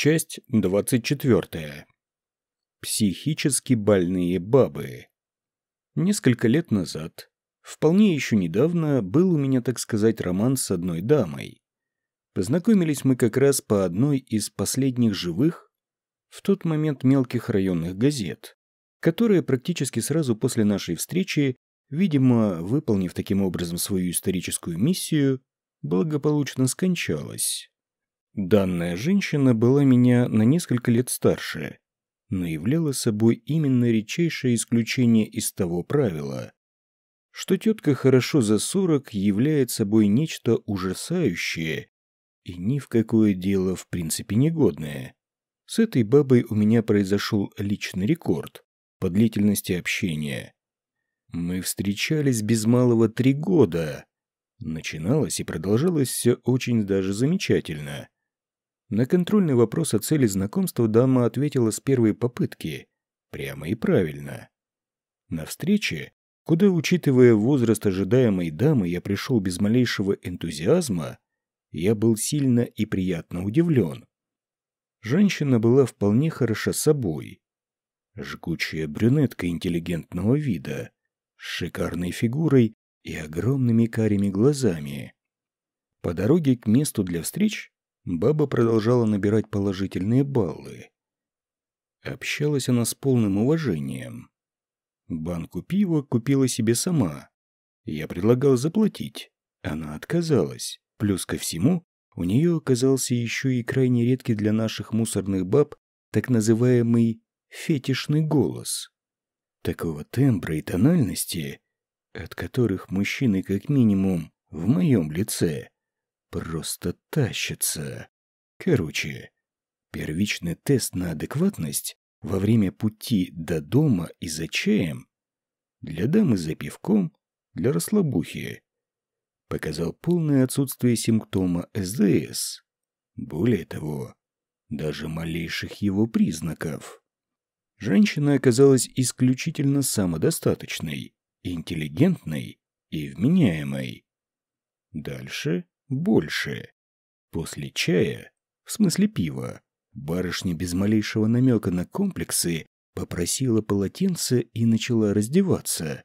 Часть 24. Психически больные бабы. Несколько лет назад, вполне еще недавно, был у меня, так сказать, роман с одной дамой. Познакомились мы как раз по одной из последних живых, в тот момент мелких районных газет, которая практически сразу после нашей встречи, видимо, выполнив таким образом свою историческую миссию, благополучно скончалась. Данная женщина была меня на несколько лет старше, но являла собой именно редчайшее исключение из того правила, что тетка хорошо за сорок являет собой нечто ужасающее и ни в какое дело в принципе негодное. С этой бабой у меня произошел личный рекорд по длительности общения. Мы встречались без малого три года. Начиналось и продолжалось все очень даже замечательно. На контрольный вопрос о цели знакомства дама ответила с первой попытки. Прямо и правильно. На встрече, куда, учитывая возраст ожидаемой дамы, я пришел без малейшего энтузиазма, я был сильно и приятно удивлен. Женщина была вполне хороша собой. Жгучая брюнетка интеллигентного вида, с шикарной фигурой и огромными карими глазами. По дороге к месту для встреч Баба продолжала набирать положительные баллы. Общалась она с полным уважением. Банку пива купила себе сама. Я предлагал заплатить. Она отказалась. Плюс ко всему, у нее оказался еще и крайне редкий для наших мусорных баб так называемый фетишный голос. Такого тембра и тональности, от которых мужчины как минимум в моем лице просто тащится. Короче, первичный тест на адекватность во время пути до дома и за чаем для дамы за пивком, для расслабухи показал полное отсутствие симптома СДС. Более того, даже малейших его признаков. Женщина оказалась исключительно самодостаточной, интеллигентной и вменяемой. Дальше больше. После чая, в смысле пива, барышня без малейшего намека на комплексы попросила полотенце и начала раздеваться.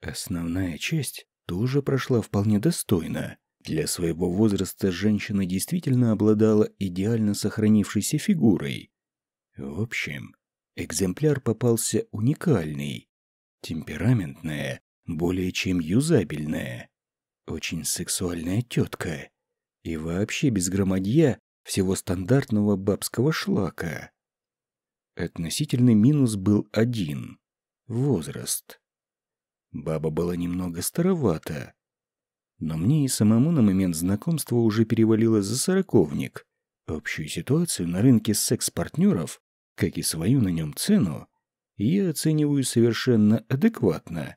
Основная часть тоже прошла вполне достойно. Для своего возраста женщина действительно обладала идеально сохранившейся фигурой. В общем, экземпляр попался уникальный, темпераментная, более чем юзабельная. Очень сексуальная тетка. И вообще без громадья всего стандартного бабского шлака. Относительный минус был один — возраст. Баба была немного старовата. Но мне и самому на момент знакомства уже перевалило за сороковник. Общую ситуацию на рынке секс-партнеров, как и свою на нем цену, я оцениваю совершенно адекватно.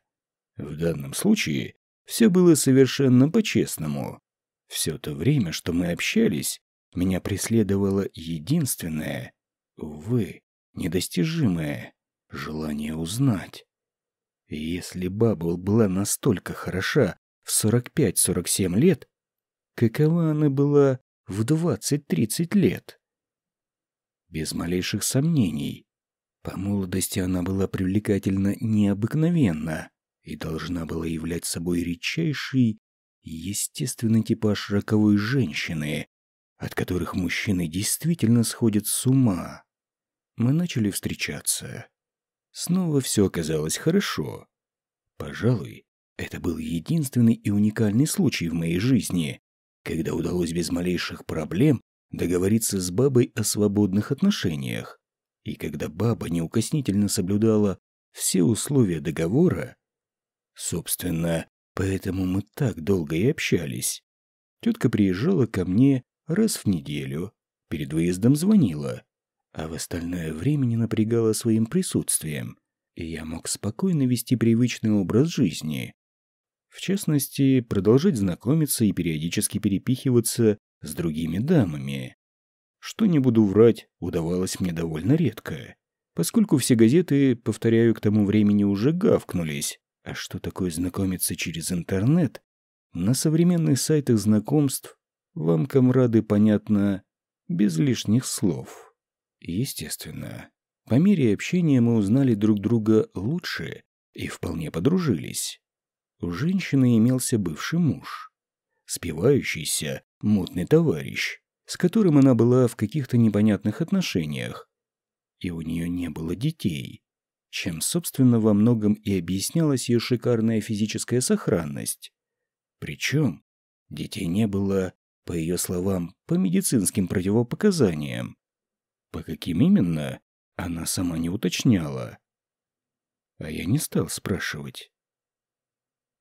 В данном случае все было совершенно по-честному. Все то время, что мы общались, меня преследовало единственное, увы, недостижимое желание узнать. Если Бабл была настолько хороша в 45-47 лет, какова она была в 20-30 лет? Без малейших сомнений. По молодости она была привлекательна необыкновенно и должна была являть собой редчайший естественный типаж роковой женщины, от которых мужчины действительно сходят с ума. Мы начали встречаться. Снова все оказалось хорошо. Пожалуй, это был единственный и уникальный случай в моей жизни, когда удалось без малейших проблем договориться с бабой о свободных отношениях. И когда баба неукоснительно соблюдала все условия договора, Собственно, поэтому мы так долго и общались. Тетка приезжала ко мне раз в неделю, перед выездом звонила, а в остальное время не напрягала своим присутствием, и я мог спокойно вести привычный образ жизни. В частности, продолжать знакомиться и периодически перепихиваться с другими дамами. Что не буду врать, удавалось мне довольно редко, поскольку все газеты, повторяю, к тому времени уже гавкнулись, а что такое знакомиться через интернет? На современных сайтах знакомств вам, комрады, понятно без лишних слов. Естественно, по мере общения мы узнали друг друга лучше и вполне подружились. У женщины имелся бывший муж, спивающийся, мутный товарищ, с которым она была в каких-то непонятных отношениях. И у нее не было детей, чем, собственно, во многом и объяснялась ее шикарная физическая сохранность. Причем детей не было, по ее словам, по медицинским противопоказаниям. По каким именно, она сама не уточняла. А я не стал спрашивать.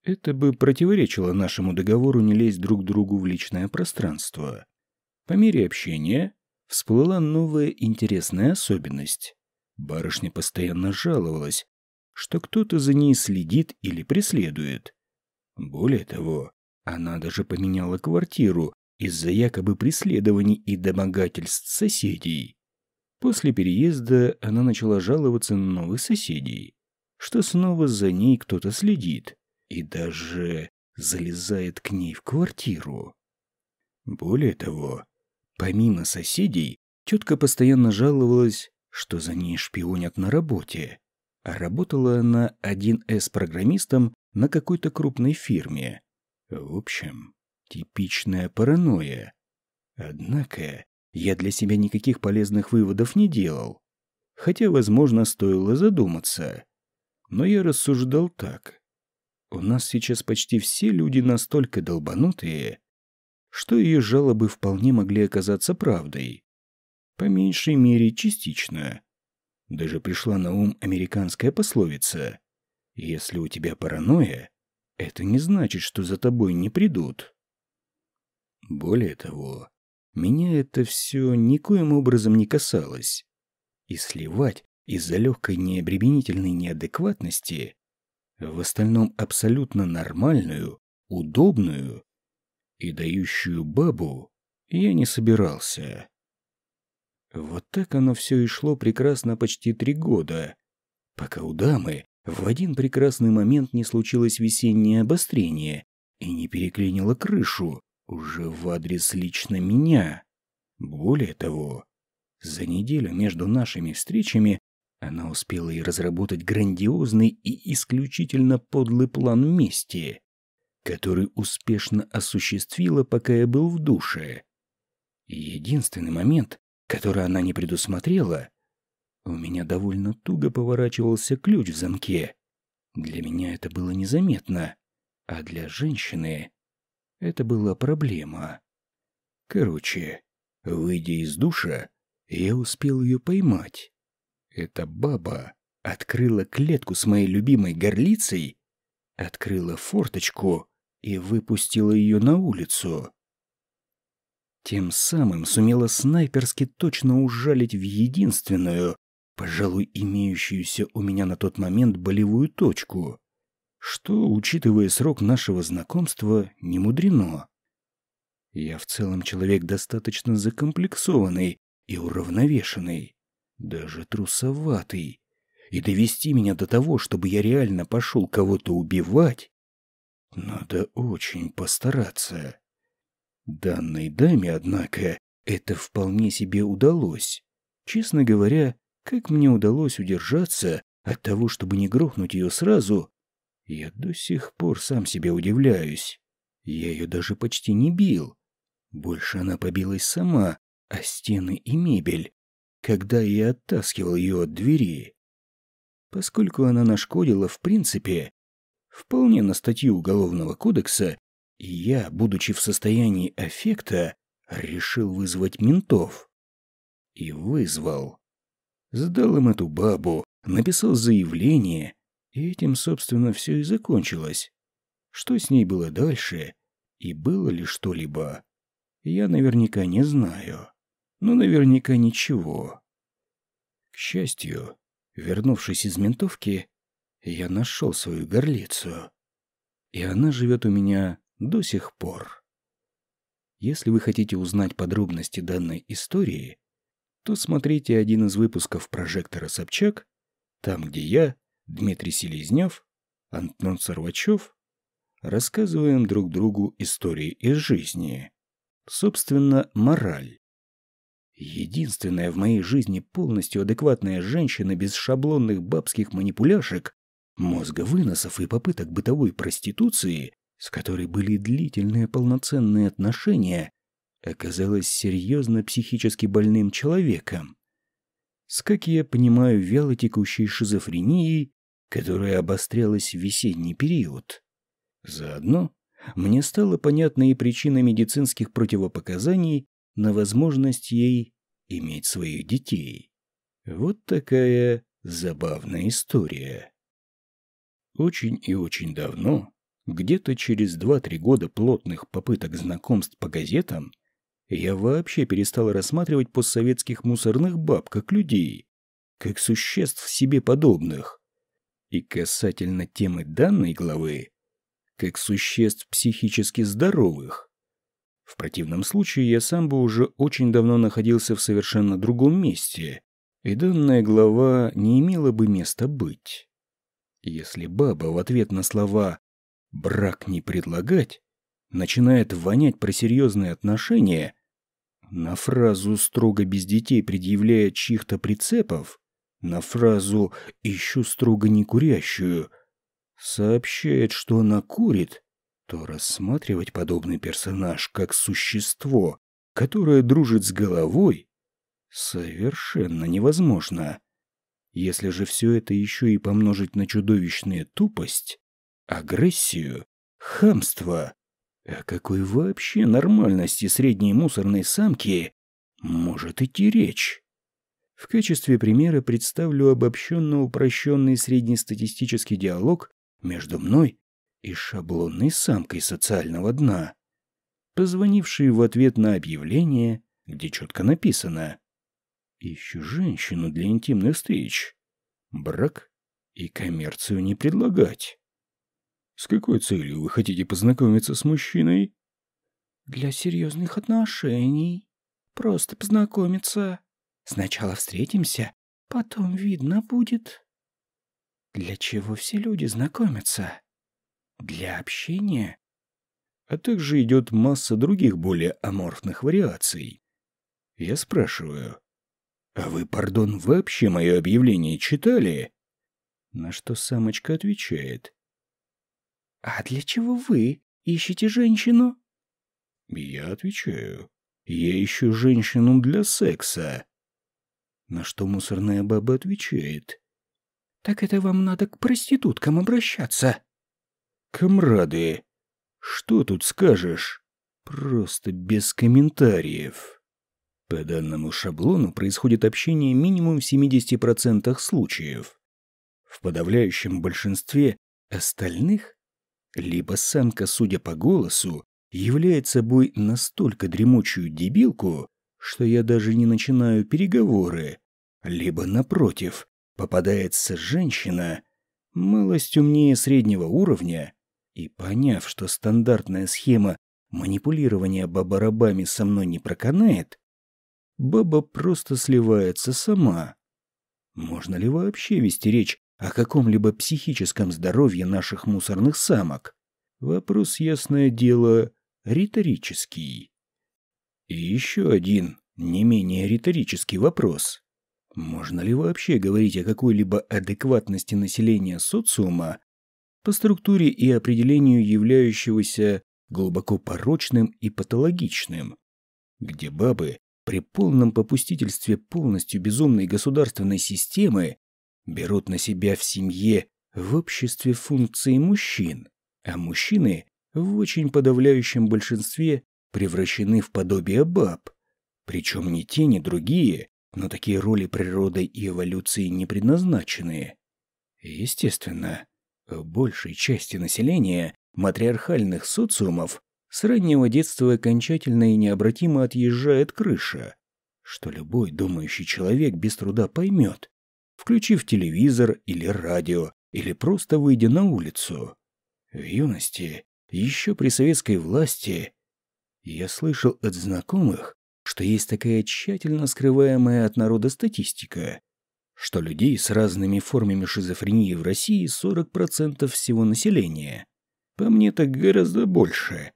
Это бы противоречило нашему договору не лезть друг другу в личное пространство. По мере общения всплыла новая интересная особенность. Барышня постоянно жаловалась, что кто-то за ней следит или преследует. Более того, она даже поменяла квартиру из-за якобы преследований и домогательств соседей. После переезда она начала жаловаться на новых соседей, что снова за ней кто-то следит и даже залезает к ней в квартиру. Более того, помимо соседей, тетка постоянно жаловалась, что за ней шпионят на работе, а работала она 1С-программистом на какой-то крупной фирме. В общем, типичная паранойя. Однако я для себя никаких полезных выводов не делал, хотя, возможно, стоило задуматься. Но я рассуждал так. У нас сейчас почти все люди настолько долбанутые, что ее жалобы вполне могли оказаться правдой. По меньшей мере, частично. Даже пришла на ум американская пословица «Если у тебя паранойя, это не значит, что за тобой не придут». Более того, меня это все никоим образом не касалось. И сливать из-за легкой необременительной неадекватности в остальном абсолютно нормальную, удобную и дающую бабу, я не собирался. Вот так оно все и шло прекрасно почти три года, пока у дамы в один прекрасный момент не случилось весеннее обострение и не переклинило крышу уже в адрес лично меня. Более того, за неделю между нашими встречами она успела и разработать грандиозный и исключительно подлый план мести, который успешно осуществила, пока я был в душе. единственный момент, который она не предусмотрела, у меня довольно туго поворачивался ключ в замке. Для меня это было незаметно, а для женщины это была проблема. Короче, выйдя из душа, я успел ее поймать. Эта баба открыла клетку с моей любимой горлицей, открыла форточку и выпустила ее на улицу. Тем самым сумела снайперски точно ужалить в единственную, пожалуй, имеющуюся у меня на тот момент болевую точку, что, учитывая срок нашего знакомства, не мудрено. Я в целом человек достаточно закомплексованный и уравновешенный даже трусоватый. И довести меня до того, чтобы я реально пошел кого-то убивать, надо очень постараться. Данной даме, однако, это вполне себе удалось. Честно говоря, как мне удалось удержаться от того, чтобы не грохнуть ее сразу, я до сих пор сам себе удивляюсь. Я ее даже почти не бил. Больше она побилась сама, о стены и мебель, когда я оттаскивал ее от двери. Поскольку она нашкодила в принципе, вполне на статью Уголовного кодекса, и я, будучи в состоянии аффекта, решил вызвать ментов. И вызвал. Сдал им эту бабу, написал заявление, и этим, собственно, все и закончилось. Что с ней было дальше, и было ли что-либо, я наверняка не знаю но наверняка ничего. К счастью, вернувшись из ментовки, я нашел свою горлицу. И она живет у меня до сих пор. Если вы хотите узнать подробности данной истории, то смотрите один из выпусков «Прожектора Собчак», там, где я, Дмитрий Селезнев, Антон Сорвачев рассказываем друг другу истории из жизни. Собственно, мораль. Единственная в моей жизни полностью адекватная женщина без шаблонных бабских манипуляшек, мозга выносов и попыток бытовой проституции, с которой были длительные полноценные отношения, оказалась серьезно психически больным человеком. С, как я понимаю, вялотекущей шизофренией, которая обострялась в весенний период. Заодно мне стала понятна и причина медицинских противопоказаний на возможность ей иметь своих детей. Вот такая забавная история. Очень и очень давно, где-то через 2-3 года плотных попыток знакомств по газетам, я вообще перестал рассматривать постсоветских мусорных баб как людей, как существ себе подобных. И касательно темы данной главы, как существ психически здоровых. В противном случае я сам бы уже очень давно находился в совершенно другом месте, и данная глава не имела бы места быть. Если баба в ответ на слова «брак не предлагать» начинает вонять про серьезные отношения, на фразу «строго без детей» предъявляя чьих-то прицепов, на фразу «ищу строго не курящую», сообщает, что она курит, то рассматривать подобный персонаж как существо, которое дружит с головой, совершенно невозможно. Если же все это еще и помножить на чудовищную тупость, агрессию, хамство, о какой вообще нормальности средней мусорной самки может идти речь? В качестве примера представлю обобщенно упрощенный среднестатистический диалог между мной и шаблонной самкой социального дна, позвонившей в ответ на объявление, где четко написано «Ищу женщину для интимных встреч. Брак и коммерцию не предлагать». «С какой целью вы хотите познакомиться с мужчиной?» «Для серьезных отношений. Просто познакомиться. Сначала встретимся, потом видно будет». «Для чего все люди знакомятся?» Для общения? А также идет масса других более аморфных вариаций. Я спрашиваю, а вы, пардон, вообще мое объявление читали? На что самочка отвечает. А для чего вы ищете женщину? Я отвечаю. Я ищу женщину для секса. На что мусорная баба отвечает. Так это вам надо к проституткам обращаться. Комрады, что тут скажешь? Просто без комментариев. По данному шаблону происходит общение минимум в 70% случаев. В подавляющем большинстве остальных либо самка, судя по голосу, является собой настолько дремучую дебилку, что я даже не начинаю переговоры, либо, напротив, попадается женщина, малость умнее среднего уровня, и поняв, что стандартная схема манипулирования бабарабами со мной не проканает, баба просто сливается сама. Можно ли вообще вести речь о каком-либо психическом здоровье наших мусорных самок? Вопрос, ясное дело, риторический. И еще один, не менее риторический вопрос. Можно ли вообще говорить о какой-либо адекватности населения социума по структуре и определению являющегося глубоко порочным и патологичным, где бабы при полном попустительстве полностью безумной государственной системы берут на себя в семье в обществе функции мужчин, а мужчины в очень подавляющем большинстве превращены в подобие баб. Причем ни те, ни другие, но такие роли природой и эволюцией не предназначены. Естественно, большей части населения матриархальных социумов с раннего детства окончательно и необратимо отъезжает крыша, что любой думающий человек без труда поймет, включив телевизор или радио, или просто выйдя на улицу. В юности, еще при советской власти, я слышал от знакомых, что есть такая тщательно скрываемая от народа статистика, что людей с разными формами шизофрении в России 40% всего населения. По мне так гораздо больше.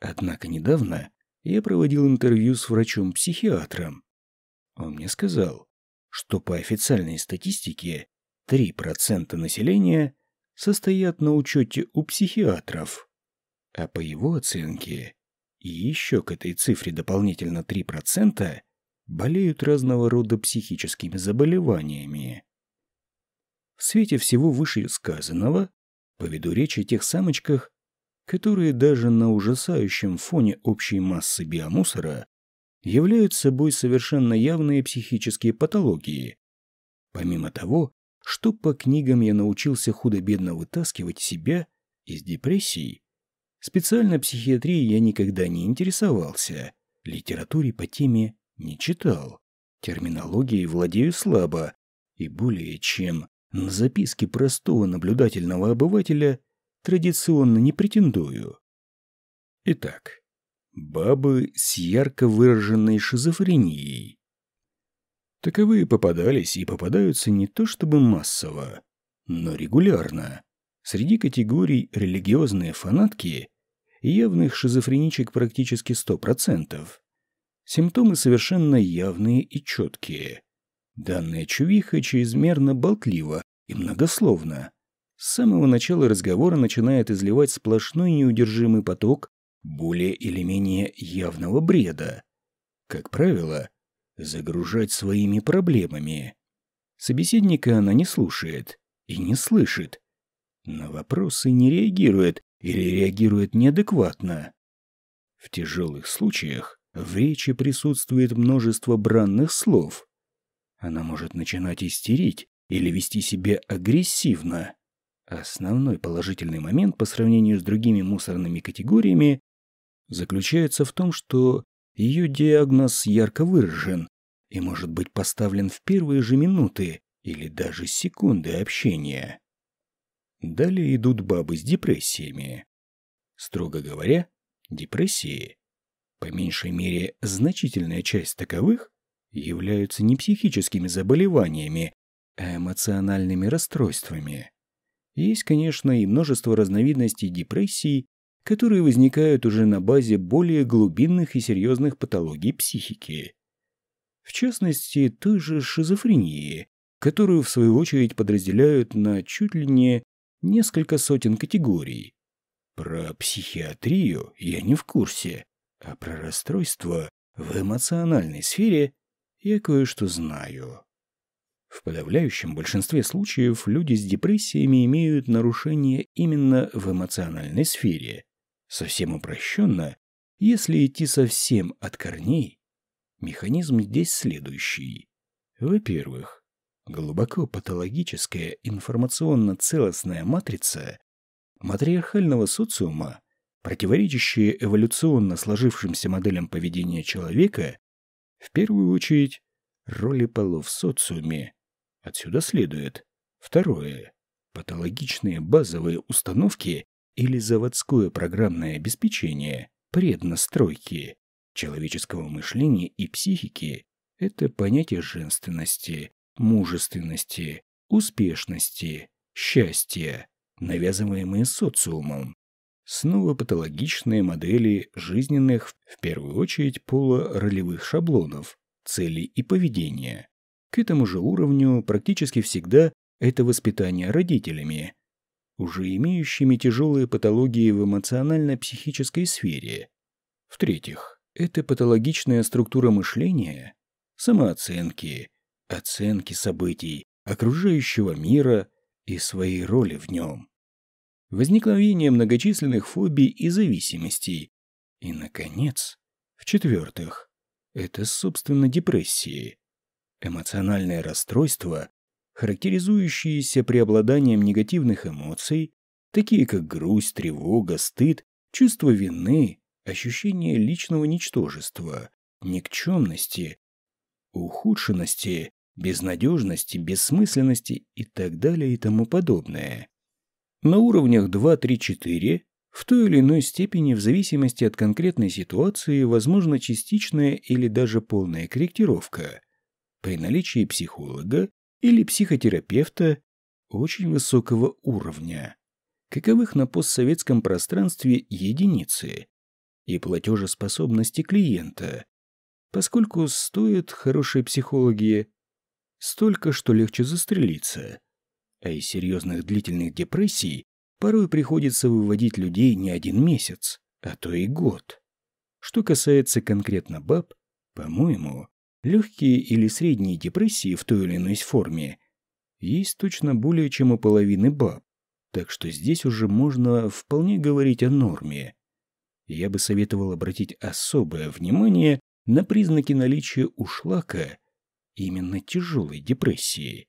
Однако недавно я проводил интервью с врачом-психиатром, Он мне сказал, что по официальной статистике 3% населения состоят на учете у психиатров, а по его оценке и еще к этой цифре дополнительно 3% болеют разного рода психическими заболеваниями. В свете всего вышесказанного поведу речь о тех самочках, которые даже на ужасающем фоне общей массы биомусора являют собой совершенно явные психические патологии. Помимо того, что по книгам я научился худо-бедно вытаскивать себя из депрессий, специально психиатрией я никогда не интересовался, литературе по теме не читал, терминологией владею слабо и более чем на записки простого наблюдательного обывателя традиционно не претендую. Итак, бабы с ярко выраженной шизофренией. Таковые попадались и попадаются не то чтобы массово, но регулярно. Среди категорий религиозные фанатки явных шизофреничек практически 100%. Симптомы совершенно явные и четкие. Данная чувиха чрезмерно болтлива и многословна. С самого начала разговора начинает изливать сплошной неудержимый поток более или менее явного бреда. Как правило, загружать своими проблемами. Собеседника она не слушает и не слышит. На вопросы не реагирует или реагирует неадекватно. В тяжелых случаях в речи присутствует множество бранных слов. Она может начинать истерить или вести себя агрессивно. Основной положительный момент по сравнению с другими мусорными категориями заключается в том, что ее диагноз ярко выражен и может быть поставлен в первые же минуты или даже секунды общения. Далее идут бабы с депрессиями. Строго говоря, депрессии, по меньшей мере значительная часть таковых, являются не психическими заболеваниями, а эмоциональными расстройствами. Есть, конечно, и множество разновидностей депрессий, которые возникают уже на базе более глубинных и серьезных патологий психики. В частности, той же шизофрении, которую в свою очередь подразделяют на чуть ли не несколько сотен категорий. Про психиатрию я не в курсе, а про расстройства в эмоциональной сфере я кое-что знаю. В подавляющем большинстве случаев люди с депрессиями имеют нарушения именно в эмоциональной сфере. Совсем упрощенно, если идти совсем от корней, механизм здесь следующий. Во-первых, глубоко патологическая информационно-целостная матрица матриархального социума, противоречащая эволюционно сложившимся моделям поведения человека, в первую очередь роли полов в социуме. Отсюда следует. Второе. Патологичные базовые установки или заводское программное обеспечение преднастройки человеческого мышления и психики – это понятие женственности, мужественности, успешности, счастья, навязываемые социумом. Снова патологичные модели жизненных, в первую очередь, полуролевых шаблонов, целей и поведения. К этому же уровню практически всегда это воспитание родителями, уже имеющими тяжелые патологии в эмоционально-психической сфере. В-третьих, это патологичная структура мышления, самооценки, оценки событий, окружающего мира и своей роли в нем. Возникновение многочисленных фобий и зависимостей. И, наконец, в-четвертых, это, собственно, депрессии. Эмоциональное расстройство, характеризующееся преобладанием негативных эмоций, такие как грусть, тревога, стыд, чувство вины, ощущение личного ничтожества, никчемности, ухудшенности, безнадежности, бессмысленности и так далее и тому подобное. На уровнях 2, 3, 4 в той или иной степени в зависимости от конкретной ситуации возможна частичная или даже полная корректировка при наличии психолога или психотерапевта очень высокого уровня, каковых на постсоветском пространстве единицы, и платежеспособности клиента, поскольку стоят хорошие психологи столько, что легче застрелиться. А из серьезных длительных депрессий порой приходится выводить людей не один месяц, а то и год. Что касается конкретно баб, по-моему, легкие или средние депрессии в той или иной форме есть точно более чем у половины баб, так что здесь уже можно вполне говорить о норме. Я бы советовал обратить особое внимание на признаки наличия у шлака именно тяжелой депрессии.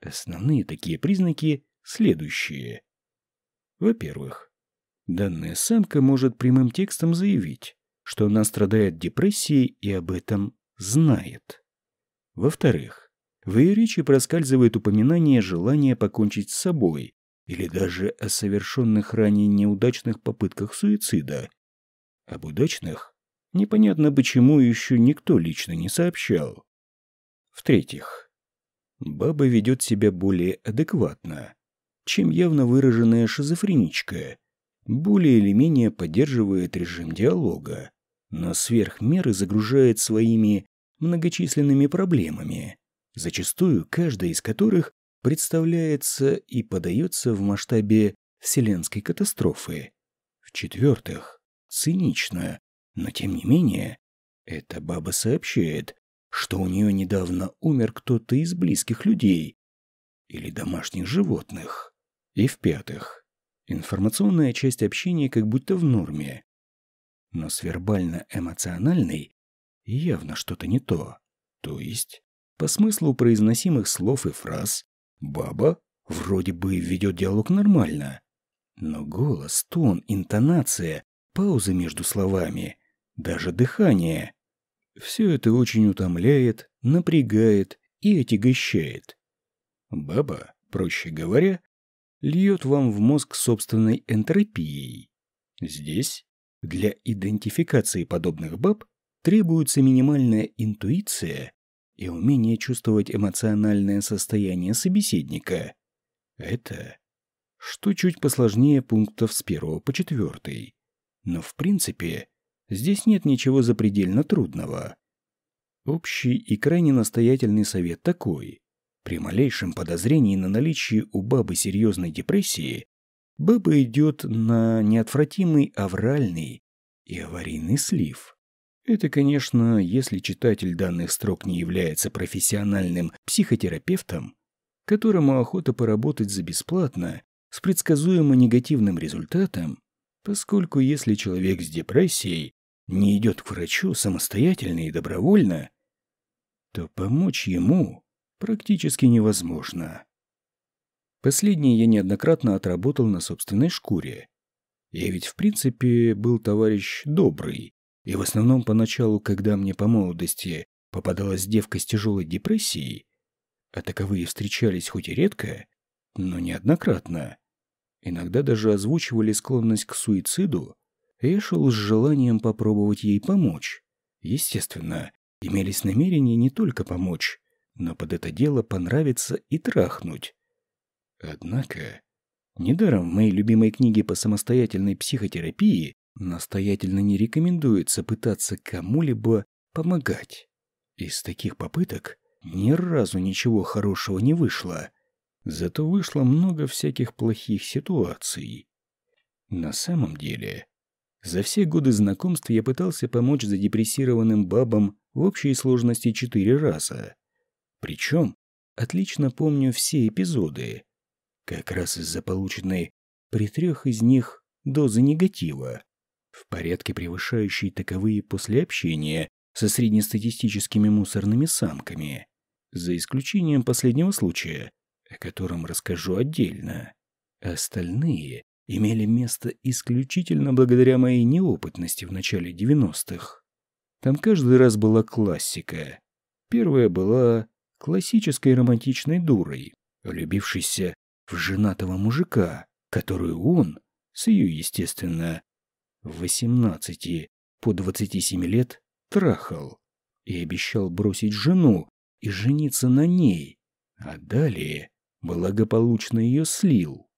Основные такие признаки следующие. Во-первых, данная самка может прямым текстом заявить, что она страдает депрессией и об этом знает. Во-вторых, в ее речи проскальзывает упоминание желания покончить с собой или даже о совершенных ранее неудачных попытках суицида. Об удачных непонятно почему еще никто лично не сообщал. В-третьих, баба ведет себя более адекватно, чем явно выраженная шизофреничка, более или менее поддерживает режим диалога, но сверх меры загружает своими многочисленными проблемами, зачастую каждая из которых представляется и подается в масштабе вселенской катастрофы. В-четвертых, цинично, но тем не менее, эта баба сообщает, что у нее недавно умер кто-то из близких людей или домашних животных. И в-пятых, информационная часть общения как будто в норме, но с вербально-эмоциональной явно что-то не то. То есть, по смыслу произносимых слов и фраз, баба вроде бы ведет диалог нормально, но голос, тон, интонация, паузы между словами, даже дыхание все это очень утомляет, напрягает и отягощает. Баба, проще говоря, льет вам в мозг собственной энтропией. Здесь для идентификации подобных баб требуется минимальная интуиция и умение чувствовать эмоциональное состояние собеседника. Это что чуть посложнее пунктов с первого по четвертый. Но в принципе Здесь нет ничего запредельно трудного. Общий и крайне настоятельный совет такой. При малейшем подозрении на наличие у бабы серьезной депрессии, баба идет на неотвратимый авральный и аварийный слив. Это, конечно, если читатель данных строк не является профессиональным психотерапевтом, которому охота поработать за бесплатно, с предсказуемо негативным результатом, поскольку если человек с депрессией не идет к врачу самостоятельно и добровольно, то помочь ему практически невозможно. Последнее я неоднократно отработал на собственной шкуре. Я ведь в принципе был товарищ добрый, и в основном поначалу, когда мне по молодости попадалась девка с тяжелой депрессией, а таковые встречались хоть и редко, но неоднократно, иногда даже озвучивали склонность к суициду, я шел с желанием попробовать ей помочь. Естественно, имелись намерения не только помочь, но под это дело понравиться и трахнуть. Однако, недаром в моей любимой книге по самостоятельной психотерапии настоятельно не рекомендуется пытаться кому-либо помогать. Из таких попыток ни разу ничего хорошего не вышло. Зато вышло много всяких плохих ситуаций. На самом деле, за все годы знакомств я пытался помочь задепрессированным бабам в общей сложности четыре раза. Причем отлично помню все эпизоды. Как раз из-за полученной при трех из них дозы негатива, в порядке превышающей таковые после общения со среднестатистическими мусорными самками, за исключением последнего случая, о котором расскажу отдельно. Остальные имели место исключительно благодаря моей неопытности в начале 90-х. Там каждый раз была классика. Первая была классической романтичной дурой, влюбившейся в женатого мужика, которую он, с ее, естественно, 18 по 27 лет, трахал и обещал бросить жену и жениться на ней, а далее благополучно ее слил.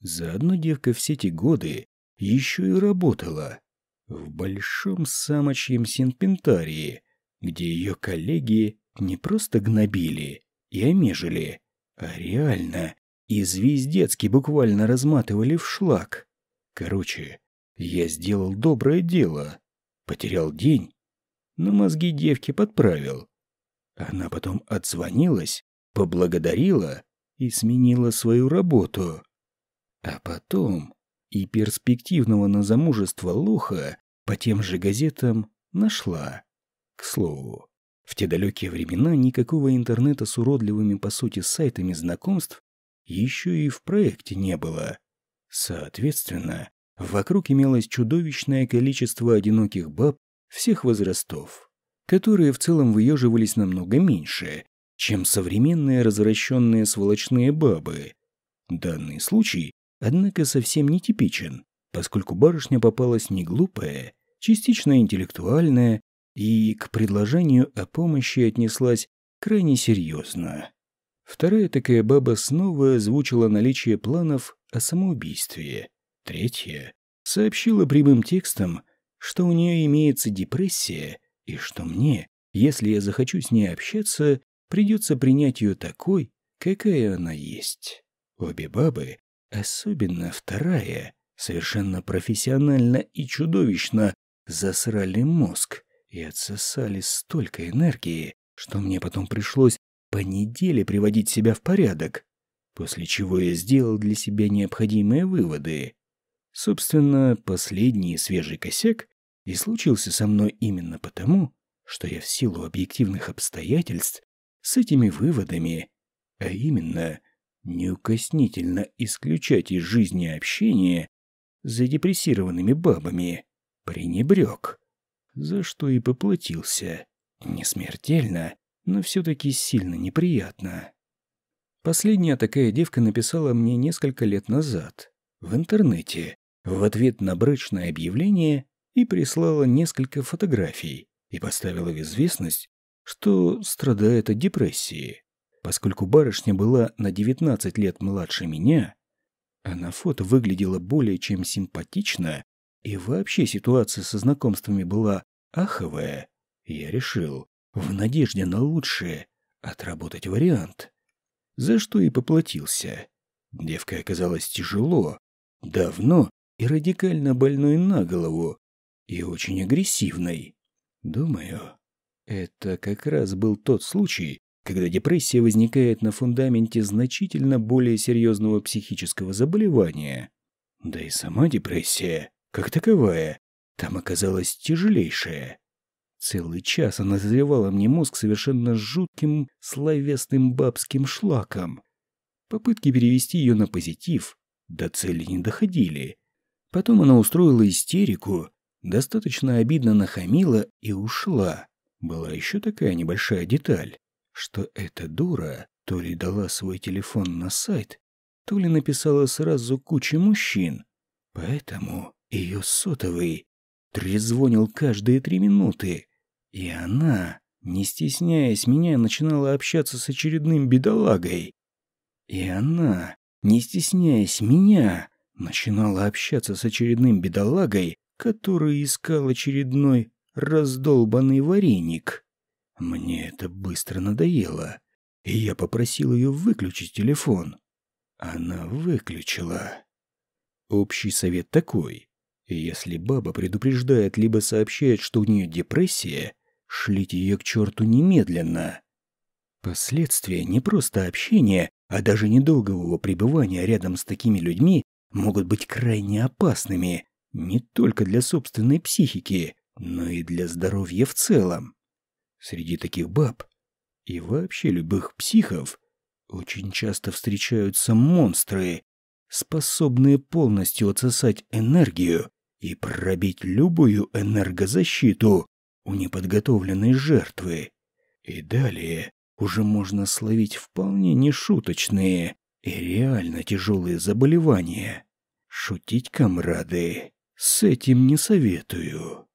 Заодно девка все эти годы еще и работала в большом самочьем синпентарии, где ее коллеги не просто гнобили и омежили, а реально и звездецки буквально разматывали в шлак. Короче, я сделал доброе дело, потерял день, но мозги девки подправил. Она потом отзвонилась, поблагодарила и сменила свою работу. А потом и перспективного на замужество лоха по тем же газетам нашла. К слову, в те далекие времена никакого интернета с уродливыми по сути сайтами знакомств еще и в проекте не было. Соответственно, вокруг имелось чудовищное количество одиноких баб всех возрастов, которые в целом выеживались намного меньше, чем современные развращенные сволочные бабы. Данный случай, однако, совсем не типичен, поскольку барышня попалась не глупая, частично интеллектуальная и к предложению о помощи отнеслась крайне серьезно. Вторая такая баба снова озвучила наличие планов о самоубийстве. Третья сообщила прямым текстом, что у нее имеется депрессия и что мне, если я захочу с ней общаться, придется принять ее такой, какая она есть. Обе бабы, особенно вторая, совершенно профессионально и чудовищно засрали мозг и отсосали столько энергии, что мне потом пришлось по неделе приводить себя в порядок, после чего я сделал для себя необходимые выводы. Собственно, последний свежий косяк и случился со мной именно потому, что я в силу объективных обстоятельств с этими выводами, а именно неукоснительно исключать из жизни общение за депрессированными бабами, пренебрег, за что и поплатился. Не смертельно, но все-таки сильно неприятно. Последняя такая девка написала мне несколько лет назад в интернете в ответ на брачное объявление и прислала несколько фотографий и поставила в известность, что страдает от депрессии. Поскольку барышня была на 19 лет младше меня, а на фото выглядела более чем симпатично, и вообще ситуация со знакомствами была аховая, я решил, в надежде на лучшее, отработать вариант. За что и поплатился. Девка оказалась тяжело, давно и радикально больной на голову, и очень агрессивной. Думаю, это как раз был тот случай, когда депрессия возникает на фундаменте значительно более серьезного психического заболевания. Да и сама депрессия, как таковая, там оказалась тяжелейшая. Целый час она заливала мне мозг совершенно жутким, словесным бабским шлаком. Попытки перевести ее на позитив до цели не доходили. Потом она устроила истерику, достаточно обидно нахамила и ушла. Была еще такая небольшая деталь, что эта дура то ли дала свой телефон на сайт, то ли написала сразу куче мужчин. Поэтому ее сотовый трезвонил каждые три минуты, и она, не стесняясь меня, начинала общаться с очередным бедолагой. И она, не стесняясь меня, начинала общаться с очередным бедолагой, который искал очередной раздолбанный вареник. Мне это быстро надоело, и я попросил ее выключить телефон. Она выключила. Общий совет такой. Если баба предупреждает либо сообщает, что у нее депрессия, Шлите ее к черту немедленно. Последствия не просто общения, а даже недолгого пребывания рядом с такими людьми могут быть крайне опасными не только для собственной психики, но и для здоровья в целом. Среди таких баб и вообще любых психов очень часто встречаются монстры, способные полностью отсосать энергию и пробить любую энергозащиту, у неподготовленной жертвы. И далее уже можно словить вполне нешуточные и реально тяжелые заболевания. Шутить, комрады, с этим не советую.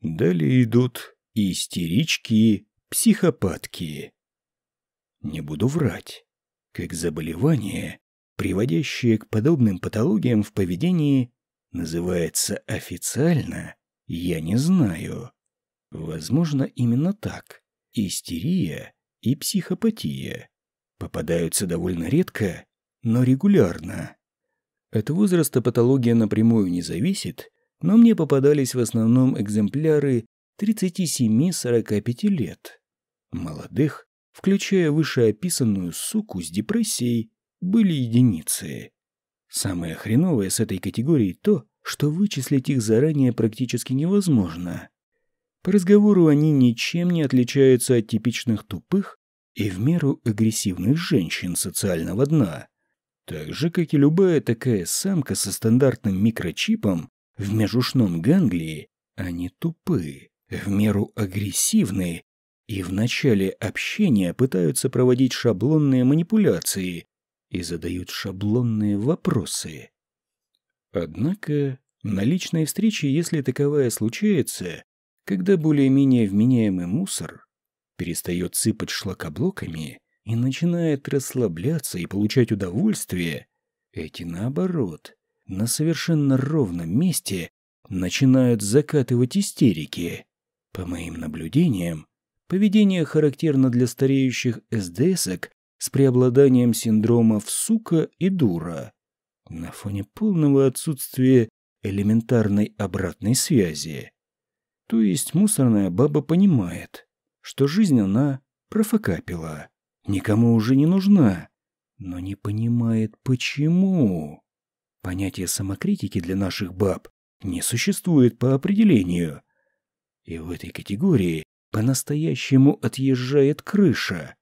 Далее идут истерички, психопатки. Не буду врать, как заболевание, приводящее к подобным патологиям в поведении, называется официально, я не знаю. Возможно, именно так. Истерия и психопатия попадаются довольно редко, но регулярно. От возраста патология напрямую не зависит, но мне попадались в основном экземпляры 37-45 лет. Молодых, включая вышеописанную суку с депрессией, были единицы. Самое хреновое с этой категорией то, что вычислить их заранее практически невозможно. По разговору они ничем не отличаются от типичных тупых и в меру агрессивных женщин социального дна. Так же, как и любая такая самка со стандартным микрочипом в межушном ганглии, они тупы, в меру агрессивны и в начале общения пытаются проводить шаблонные манипуляции и задают шаблонные вопросы. Однако на личной встрече, если таковая случается, когда более-менее вменяемый мусор перестает сыпать шлакоблоками и начинает расслабляться и получать удовольствие, эти, наоборот, на совершенно ровном месте начинают закатывать истерики. По моим наблюдениям, поведение характерно для стареющих СДСок с преобладанием синдромов «сука» и «дура» на фоне полного отсутствия элементарной обратной связи. То есть мусорная баба понимает, что жизнь она профокапила, никому уже не нужна, но не понимает почему. Понятие самокритики для наших баб не существует по определению. И в этой категории по-настоящему отъезжает крыша.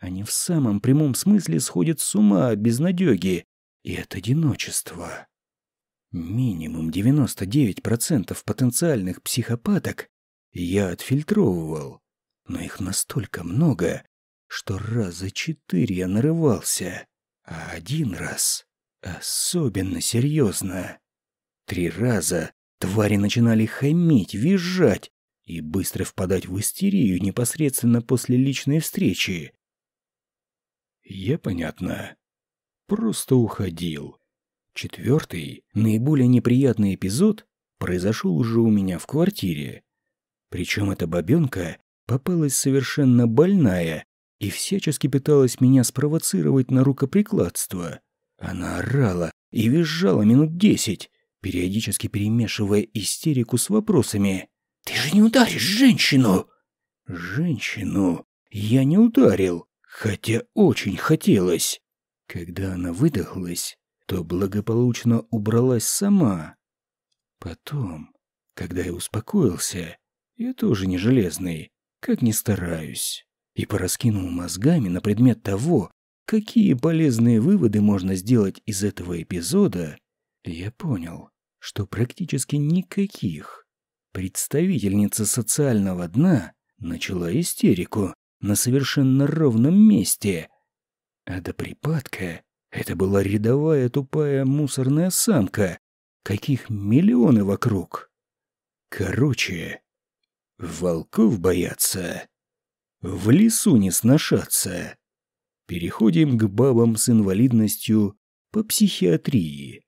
Они в самом прямом смысле сходят с ума от безнадеги и от одиночества. Минимум 99% потенциальных психопаток я отфильтровывал, но их настолько много, что раза четыре я нарывался, а один раз особенно серьезно. Три раза твари начинали хамить, визжать и быстро впадать в истерию непосредственно после личной встречи. Я, понятно, просто уходил. Четвертый, наиболее неприятный эпизод произошел уже у меня в квартире. Причем эта бабенка попалась совершенно больная и всячески пыталась меня спровоцировать на рукоприкладство. Она орала и визжала минут десять, периодически перемешивая истерику с вопросами. «Ты же не ударишь женщину!» «Женщину я не ударил, хотя очень хотелось». Когда она выдохлась, то благополучно убралась сама. Потом, когда я успокоился, я тоже не железный, как ни стараюсь, и пораскинул мозгами на предмет того, какие полезные выводы можно сделать из этого эпизода, я понял, что практически никаких. Представительница социального дна начала истерику на совершенно ровном месте, а до припадка это была рядовая тупая мусорная самка, каких миллионы вокруг. Короче, волков боятся, в лесу не сношаться. Переходим к бабам с инвалидностью по психиатрии.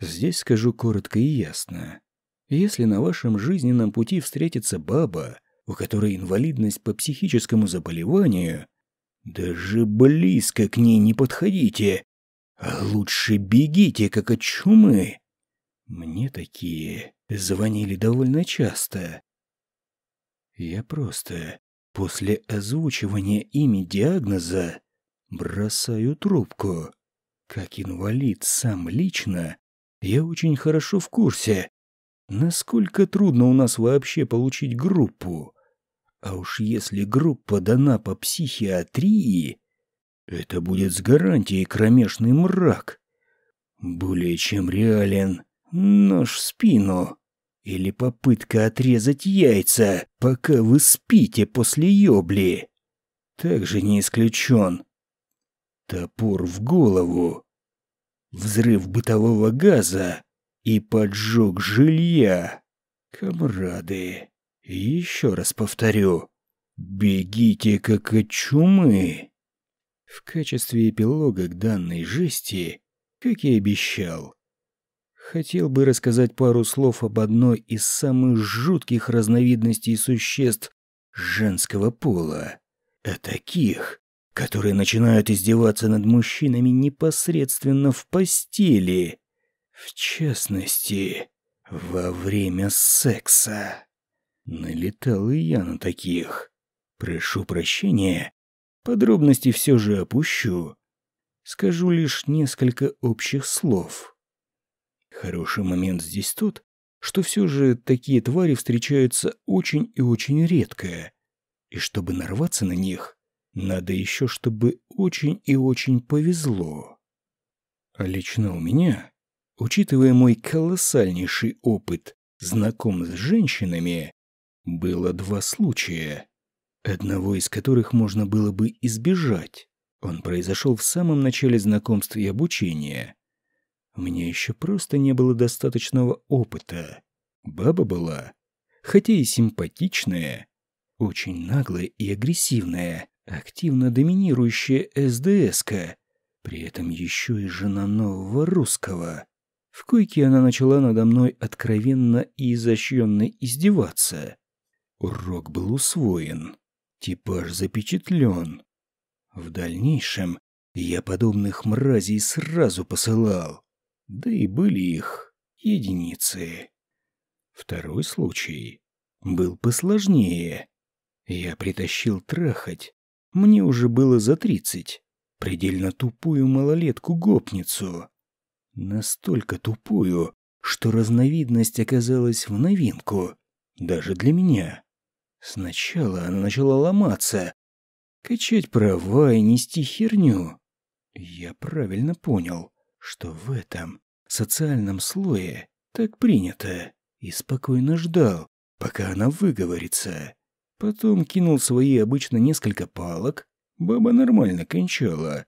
Здесь скажу коротко и ясно. Если на вашем жизненном пути встретится баба, у которой инвалидность по психическому заболеванию, даже близко к ней не подходите, а лучше бегите, как от чумы. Мне такие звонили довольно часто. Я просто после озвучивания ими диагноза бросаю трубку. Как инвалид сам лично, я очень хорошо в курсе, насколько трудно у нас вообще получить группу. А уж если группа дана по психиатрии, это будет с гарантией кромешный мрак. Более чем реален нож в спину или попытка отрезать яйца, пока вы спите после ёбли. Также не исключен топор в голову, взрыв бытового газа и поджог жилья. Камрады. Еще раз повторю. Бегите, как от чумы. В качестве эпилога к данной жести, как и обещал, Хотел бы рассказать пару слов об одной из самых жутких разновидностей существ женского пола. О таких, которые начинают издеваться над мужчинами непосредственно в постели. В частности, во время секса. Налетал и я на таких. Прошу прощения, подробности все же опущу. Скажу лишь несколько общих слов. Хороший момент здесь тот, что все же такие твари встречаются очень и очень редко. И чтобы нарваться на них, надо еще, чтобы очень и очень повезло. А лично у меня, учитывая мой колоссальнейший опыт знаком с женщинами, было два случая, одного из которых можно было бы избежать. Он произошел в самом начале знакомства и обучения. У меня еще просто не было достаточного опыта. Баба была, хотя и симпатичная, очень наглая и агрессивная, активно доминирующая СДСка, при этом еще и жена нового русского. В койке она начала надо мной откровенно и изощренно издеваться. Урок был усвоен, типаж запечатлен. В дальнейшем я подобных мразей сразу посылал, да и были их единицы. Второй случай был посложнее. Я притащил трахать мне уже было за тридцать. Предельно тупую малолетку-гопницу. Настолько тупую, что разновидность оказалась в новинку. Даже для меня. Сначала она начала ломаться. Качать права и нести херню. Я правильно понял, что в этом социальном слое так принято. И спокойно ждал, пока она выговорится. Потом кинул свои обычно несколько палок. Баба нормально кончала.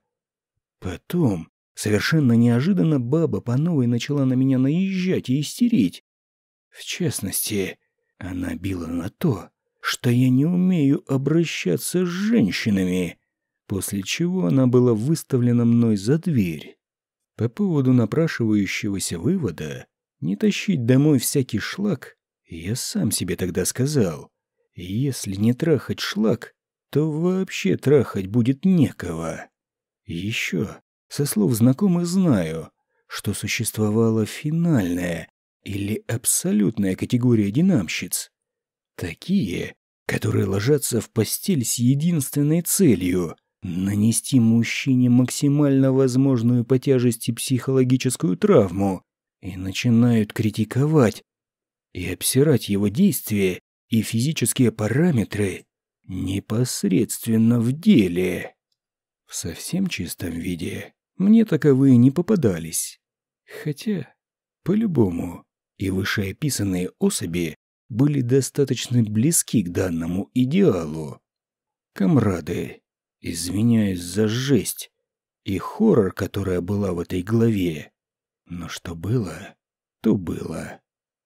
Потом, совершенно неожиданно, баба по новой начала на меня наезжать и истерить. В частности, она била на то, что я не умею обращаться с женщинами, после чего она была выставлена мной за дверь. По поводу напрашивающегося вывода не тащить домой всякий шлак, я сам себе тогда сказал, если не трахать шлак, то вообще трахать будет некого. Еще, со слов знакомых знаю, что существовала финальная или абсолютная категория динамщиц. Такие, которые ложатся в постель с единственной целью – нанести мужчине максимально возможную по тяжести психологическую травму и начинают критиковать и обсирать его действия и физические параметры непосредственно в деле. В совсем чистом виде мне таковые не попадались. Хотя, по-любому, и вышеописанные особи были достаточно близки к данному идеалу. Камрады, извиняюсь за жесть и хоррор, которая была в этой главе. Но что было, то было.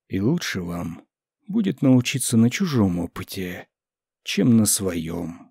И лучше вам будет научиться на чужом опыте, чем на своем.